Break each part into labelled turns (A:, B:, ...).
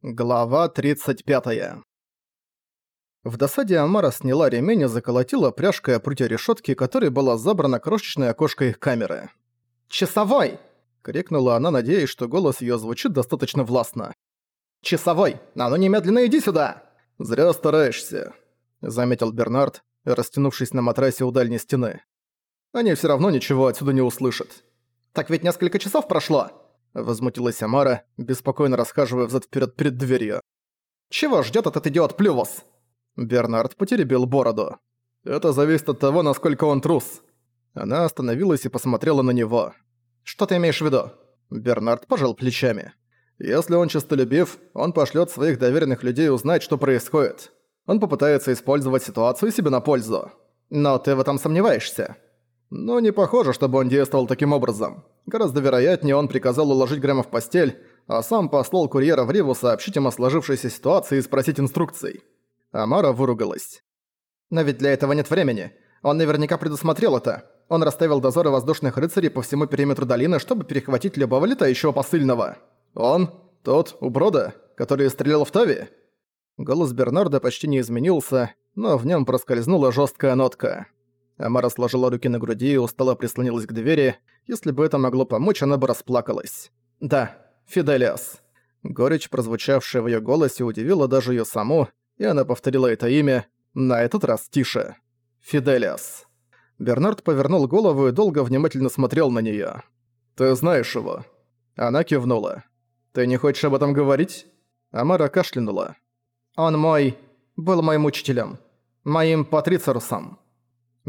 A: Глава 35. В досаде Амара сняла ремень и заколотила пряжкой о прутья решетки, которой была забрана крошечное окошко их камеры. «Часовой!» — крикнула она, надеясь, что голос её звучит достаточно властно. «Часовой! А ну немедленно иди сюда!» «Зря стараешься», — заметил Бернард, растянувшись на матрасе у дальней стены. «Они всё равно ничего отсюда не услышат». «Так ведь несколько часов прошло!» Возмутилась Амара, беспокойно расхаживая взад-вперед перед дверью. «Чего ждет этот идиот Плювус?» Бернард потеребил бороду. «Это зависит от того, насколько он трус». Она остановилась и посмотрела на него. «Что ты имеешь в виду?» Бернард пожал плечами. «Если он честолюбив, он пошлёт своих доверенных людей узнать, что происходит. Он попытается использовать ситуацию себе на пользу. Но ты в этом сомневаешься?» «Ну, не похоже, чтобы он действовал таким образом. Гораздо вероятнее он приказал уложить Грэма в постель, а сам послал курьера в Риву сообщить им о сложившейся ситуации и спросить инструкций. Амара выругалась. «Но ведь для этого нет времени. Он наверняка предусмотрел это. Он расставил дозоры воздушных рыцарей по всему периметру долины, чтобы перехватить любого летающего посыльного. Он? Тот, у Брода, который стрелял в Тави?» Голос Бернарда почти не изменился, но в нем проскользнула жесткая нотка. Амара сложила руки на груди и устало прислонилась к двери. Если бы это могло помочь, она бы расплакалась. «Да, Фиделиас». Горечь, прозвучавшая в её голосе, удивила даже её саму, и она повторила это имя, на этот раз тише. «Фиделиас». Бернард повернул голову и долго внимательно смотрел на неё. «Ты знаешь его?» Она кивнула. «Ты не хочешь об этом говорить?» Амара кашлянула. «Он мой... был моим учителем. Моим патрицерусом».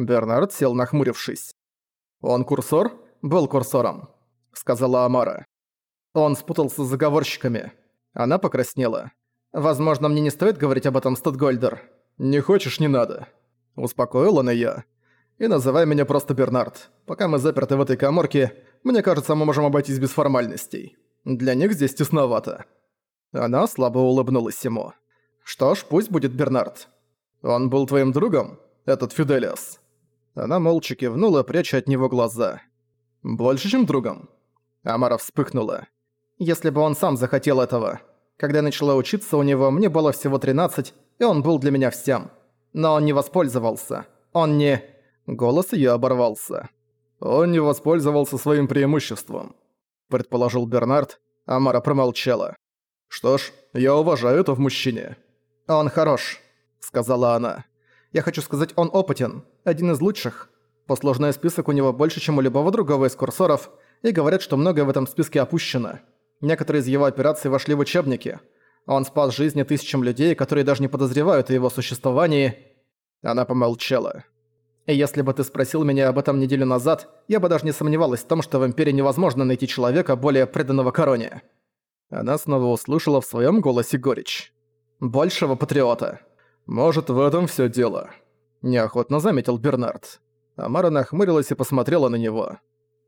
A: Бернард сел нахмурившись. «Он курсор?» «Был курсором», — сказала Амара. Он спутался с заговорщиками. Она покраснела. «Возможно, мне не стоит говорить об этом, Статгольдер. Не хочешь, не надо». Успокоил он её. «И называй меня просто Бернард. Пока мы заперты в этой коморке, мне кажется, мы можем обойтись без формальностей. Для них здесь тесновато». Она слабо улыбнулась ему. «Что ж, пусть будет Бернард. Он был твоим другом, этот Фиделиас?» Она молча кивнула, пряча от него глаза. «Больше, чем другом?» Амара вспыхнула. «Если бы он сам захотел этого. Когда я начала учиться у него, мне было всего 13, и он был для меня всем. Но он не воспользовался. Он не...» Голос её оборвался. «Он не воспользовался своим преимуществом», — предположил Бернард. Амара промолчала. «Что ж, я уважаю это в мужчине». «Он хорош», — сказала она. «Я хочу сказать, он опытен. Один из лучших. Послужной список у него больше, чем у любого другого из курсоров, и говорят, что многое в этом списке опущено. Некоторые из его операций вошли в учебники. Он спас жизни тысячам людей, которые даже не подозревают о его существовании. Она помолчала. И если бы ты спросил меня об этом неделю назад, я бы даже не сомневалась в том, что в Империи невозможно найти человека, более преданного короне. Она снова услышала в своем голосе горечь. Большего патриота. Может, в этом все дело. Неохотно заметил Бернард. Амара нахмурилась и посмотрела на него.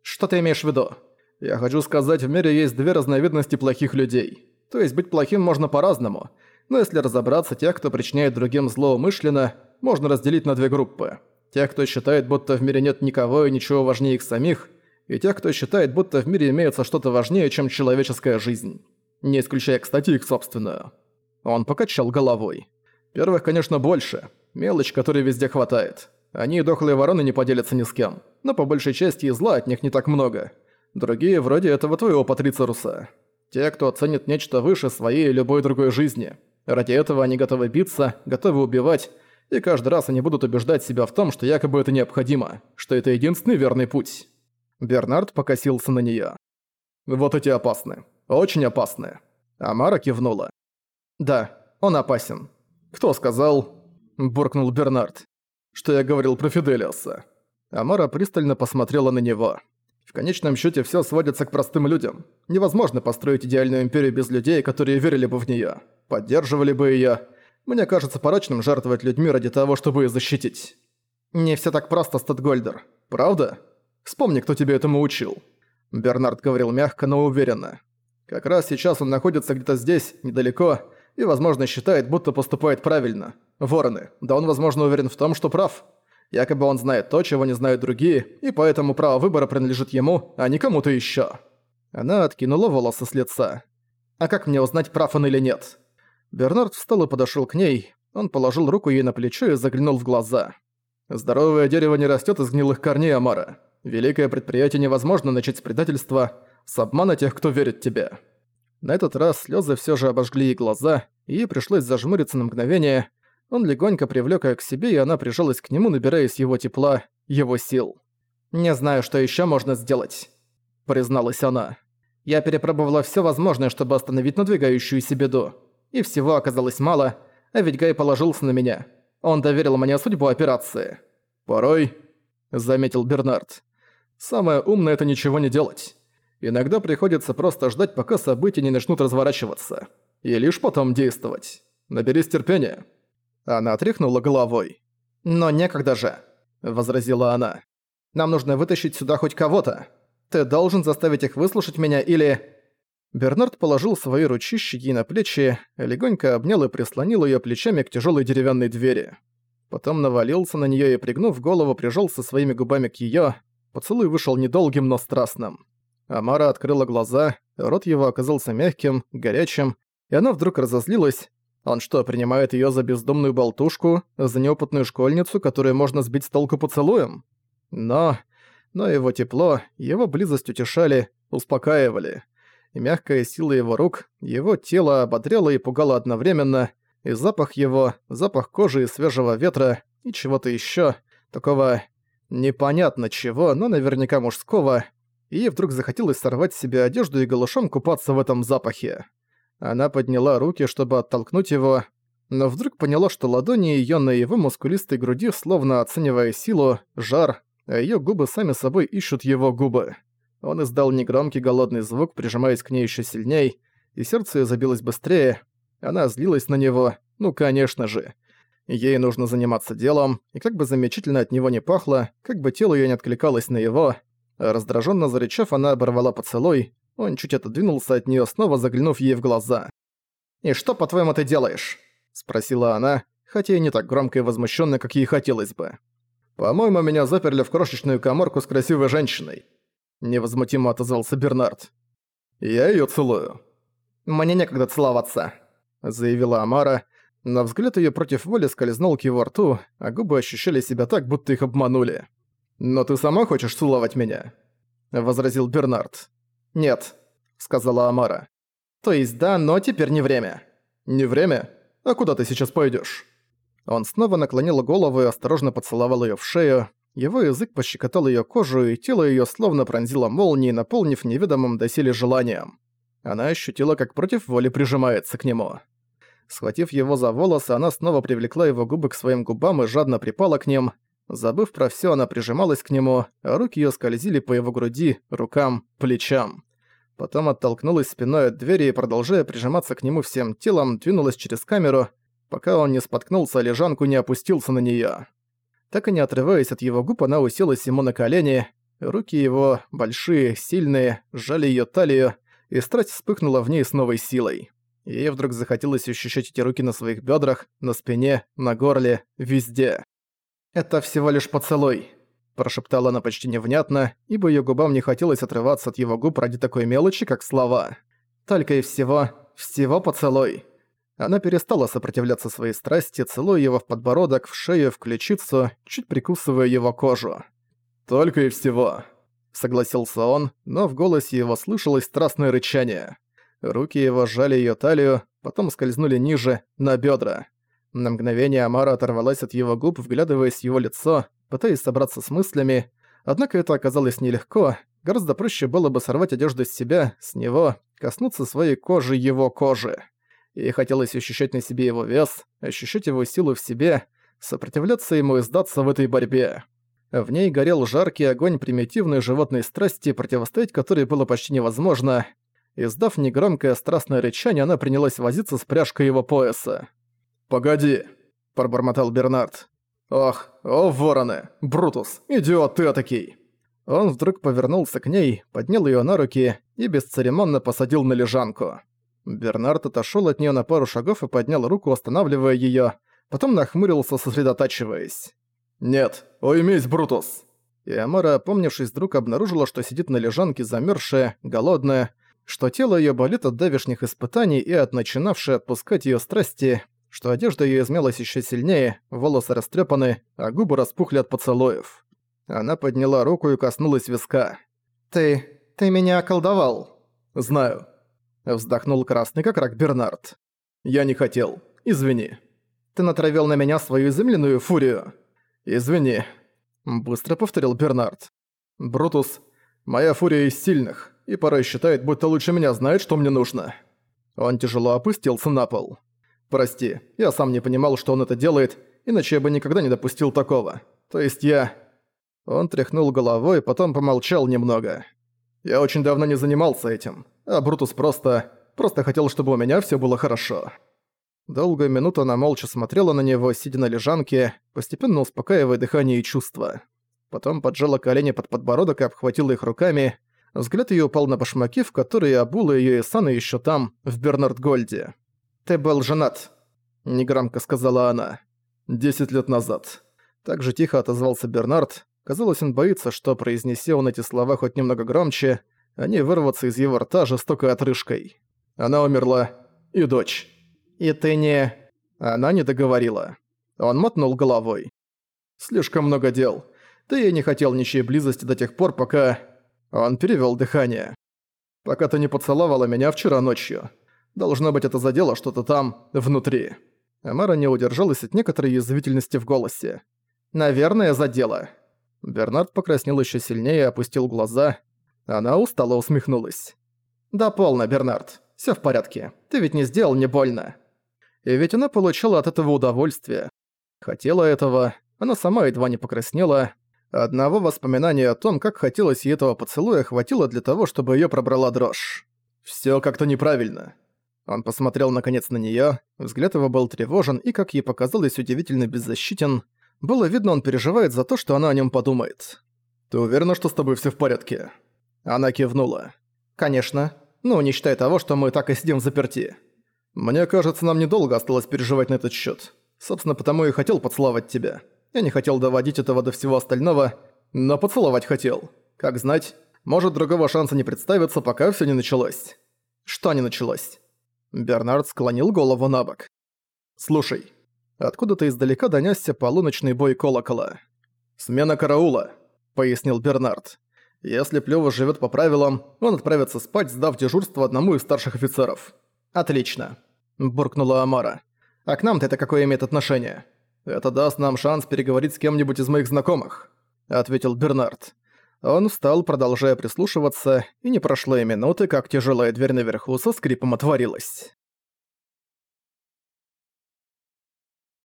A: «Что ты имеешь в виду?» «Я хочу сказать, в мире есть две разновидности плохих людей. То есть быть плохим можно по-разному. Но если разобраться, тех, кто причиняет другим зло умышленно, можно разделить на две группы. Тех, кто считает, будто в мире нет никого и ничего важнее их самих, и тех, кто считает, будто в мире имеется что-то важнее, чем человеческая жизнь. Не исключая, кстати, их собственную. Он покачал головой. Первых, конечно, больше. Мелочь, которой везде хватает. Они и дохлые вороны не поделятся ни с кем, но по большей части и зла от них не так много. Другие вроде этого твоего Патрицеруса. Те, кто ценит нечто выше своей и любой другой жизни. Ради этого они готовы биться, готовы убивать, и каждый раз они будут убеждать себя в том, что якобы это необходимо, что это единственный верный путь. Бернард покосился на неё. «Вот эти опасны. Очень опасны». Амара кивнула. «Да, он опасен». «Кто сказал?» – буркнул Бернард что я говорил про Фиделиаса. Амара пристально посмотрела на него. В конечном счете все сводится к простым людям. Невозможно построить идеальную империю без людей, которые верили бы в нее, поддерживали бы ее. Мне кажется порочным жертвовать людьми ради того, чтобы ее защитить. Не все так просто, Статгольдер. Правда? Вспомни, кто тебе этому учил. Бернард говорил мягко, но уверенно. Как раз сейчас он находится где-то здесь, недалеко, и, возможно, считает, будто поступает правильно. Вороны. Да он, возможно, уверен в том, что прав. Якобы он знает то, чего не знают другие, и поэтому право выбора принадлежит ему, а не кому-то ещё. Она откинула волосы с лица. А как мне узнать, прав он или нет?» Бернард встал и подошёл к ней. Он положил руку ей на плечо и заглянул в глаза. «Здоровое дерево не растёт из гнилых корней, Амара. Великое предприятие невозможно начать с предательства, с обмана тех, кто верит тебе». На этот раз слёзы всё же обожгли ей глаза, и ей пришлось зажмуриться на мгновение. Он легонько привлёк её к себе, и она прижалась к нему, набираясь его тепла, его сил. «Не знаю, что ещё можно сделать», — призналась она. «Я перепробовала всё возможное, чтобы остановить надвигающуюся беду. И всего оказалось мало, а ведь Гай положился на меня. Он доверил мне судьбу операции. «Порой», — заметил Бернард, — «самое умное — это ничего не делать. Иногда приходится просто ждать, пока события не начнут разворачиваться. И лишь потом действовать. Наберись терпения». Она отряхнула головой. «Но некогда же», — возразила она. «Нам нужно вытащить сюда хоть кого-то. Ты должен заставить их выслушать меня или...» Бернард положил свои ручищи ей на плечи, легонько обнял и прислонил её плечами к тяжёлой деревянной двери. Потом навалился на неё и, пригнув голову, прижался своими губами к её. Поцелуй вышел недолгим, но страстным. Амара открыла глаза, рот его оказался мягким, горячим, и она вдруг разозлилась. Он что, принимает её за бездомную болтушку, за неопытную школьницу, которую можно сбить с толку поцелуем? Но... Но его тепло, его близость утешали, успокаивали и мягкая сила его рук, его тело ободряло и пугало одновременно, и запах его, запах кожи и свежего ветра, и чего-то ещё, такого непонятно чего, но наверняка мужского, и вдруг захотелось сорвать себе одежду и голышом купаться в этом запахе. Она подняла руки, чтобы оттолкнуть его, но вдруг поняла, что ладони её на его мускулистой груди, словно оценивая силу, жар, а её губы сами собой ищут его губы. Он издал негромкий голодный звук, прижимаясь к ней еще сильней, и сердце её забилось быстрее. Она злилась на него, ну конечно же. Ей нужно заниматься делом, и как бы замечательно от него не пахло, как бы тело её не откликалось на его. Раздражённо зарычав, она оборвала поцелуй, он чуть отодвинулся от неё, снова заглянув ей в глаза. «И что, по-твоему, ты делаешь?» — спросила она, хотя и не так громко и возмущённо, как ей хотелось бы. «По-моему, меня заперли в крошечную коморку с красивой женщиной невозмутимо отозвался Бернард. «Я её целую». «Мне некогда целоваться», — заявила Амара, но взгляд её против воли скользнул к его рту, а губы ощущали себя так, будто их обманули. «Но ты сама хочешь целовать меня?» — возразил Бернард. «Нет», — сказала Амара. «То есть да, но теперь не время». «Не время? А куда ты сейчас пойдёшь?» Он снова наклонил голову и осторожно поцеловал её в шею, его язык пощекотал её кожу, и тело её словно пронзило молнией, наполнив неведомым доселе желанием. Она ощутила, как против воли прижимается к нему. Схватив его за волосы, она снова привлекла его губы к своим губам и жадно припала к ним. Забыв про всё, она прижималась к нему, а руки её скользили по его груди, рукам, плечам. Потом оттолкнулась спиной от двери и, продолжая прижиматься к нему всем телом, двинулась через камеру, пока он не споткнулся, а лежанку не опустился на неё. Так и не отрываясь от его губ, она уселась ему на колени. Руки его, большие, сильные, сжали её талию, и страсть вспыхнула в ней с новой силой. Ей вдруг захотелось ощущать эти руки на своих бёдрах, на спине, на горле, везде. «Это всего лишь поцелуй», – прошептала она почти невнятно, ибо её губам не хотелось отрываться от его губ ради такой мелочи, как слова. «Только и всего, всего поцелуй». Она перестала сопротивляться своей страсти, целуя его в подбородок, в шею, в ключицу, чуть прикусывая его кожу. «Только и всего», — согласился он, но в голосе его слышалось страстное рычание. Руки его сжали ее талию, потом скользнули ниже, на бедра. На мгновение Амара оторвалась от его губ, вглядываясь в его лицо, пытаясь собраться с мыслями, однако это оказалось нелегко, гораздо проще было бы сорвать одежду с себя, с него, коснуться своей кожи его кожи. Ей хотелось ощущать на себе его вес, ощущать его силу в себе, сопротивляться ему и сдаться в этой борьбе. В ней горел жаркий огонь примитивной животной страсти, противостоять которой было почти невозможно. Издав негромкое страстное рычание, она принялась возиться с пряжкой его пояса. «Погоди», – пробормотал Бернард. «Ох, о вороны! Брутус, идиот ты этакий!» Он вдруг повернулся к ней, поднял её на руки и бесцеремонно посадил на лежанку. Бернард отошёл от неё на пару шагов и поднял руку, останавливая её, потом нахмурился, сосредотачиваясь. «Нет, уймись, Брутус!» И Амара, опомнившись, вдруг обнаружила, что сидит на лежанке замёрзшая, голодная, что тело её болит от давешних испытаний и от начинавшей отпускать её страсти, что одежда её измялась ещё сильнее, волосы растрёпаны, а губы распухли от поцелуев. Она подняла руку и коснулась виска. «Ты... ты меня околдовал». «Знаю». Вздохнул красный, как рак Бернард. «Я не хотел. Извини. Ты натравил на меня свою земляную фурию. Извини». Быстро повторил Бернард. «Брутус, моя фурия из сильных, и порой считает, будто лучше меня знает, что мне нужно». Он тяжело опустился на пол. «Прости, я сам не понимал, что он это делает, иначе я бы никогда не допустил такого. То есть я...» Он тряхнул головой, потом помолчал немного. «Я очень давно не занимался этим, а Брутус просто... просто хотел, чтобы у меня всё было хорошо». Долгую минуту она молча смотрела на него, сидя на лежанке, постепенно успокаивая дыхание и чувства. Потом поджала колени под подбородок и обхватила их руками. Взгляд её упал на башмаки, в которые обула её Исана ещё там, в Бернард-Гольде. «Ты был женат», — негромко сказала она. «Десять лет назад». Так же тихо отозвался Бернард, Казалось, он боится, что, произнеся он эти слова хоть немного громче, они вырвутся из его рта жестокой отрыжкой. Она умерла. И дочь. И ты не... Она не договорила. Он мотнул головой. Слишком много дел. Ты и не хотел ничьей близости до тех пор, пока... Он перевёл дыхание. Пока ты не поцеловала меня вчера ночью. Должно быть, это задело что-то там, внутри. Амара не удержалась от некоторой язвительности в голосе. «Наверное, задело. Бернард покраснел еще сильнее и опустил глаза. Она устало усмехнулась. «Да полно, Бернард. Все в порядке. Ты ведь не сделал мне больно». И ведь она получила от этого удовольствие. Хотела этого, она сама едва не покраснела. Одного воспоминания о том, как хотелось ей этого поцелуя, хватило для того, чтобы ее пробрала дрожь. Все как-то неправильно». Он посмотрел наконец на нее. взгляд его был тревожен и, как ей показалось, удивительно беззащитен. Было видно, он переживает за то, что она о нем подумает. «Ты уверена, что с тобой все в порядке?» Она кивнула. «Конечно. Ну, не считая того, что мы так и сидим в заперти. Мне кажется, нам недолго осталось переживать на этот счет. Собственно, потому и хотел поцеловать тебя. Я не хотел доводить этого до всего остального, но поцеловать хотел. Как знать, может, другого шанса не представится, пока все не началось». «Что не началось?» Бернард склонил голову на бок. «Слушай, Откуда-то издалека донёсся полуночный бой колокола. «Смена караула», — пояснил Бернард. «Если Плёва живёт по правилам, он отправится спать, сдав дежурство одному из старших офицеров». «Отлично», — буркнула Амара. «А к нам-то это какое имеет отношение?» «Это даст нам шанс переговорить с кем-нибудь из моих знакомых», — ответил Бернард. Он встал, продолжая прислушиваться, и не прошло и минуты, как тяжелая дверь наверху со скрипом отворилась.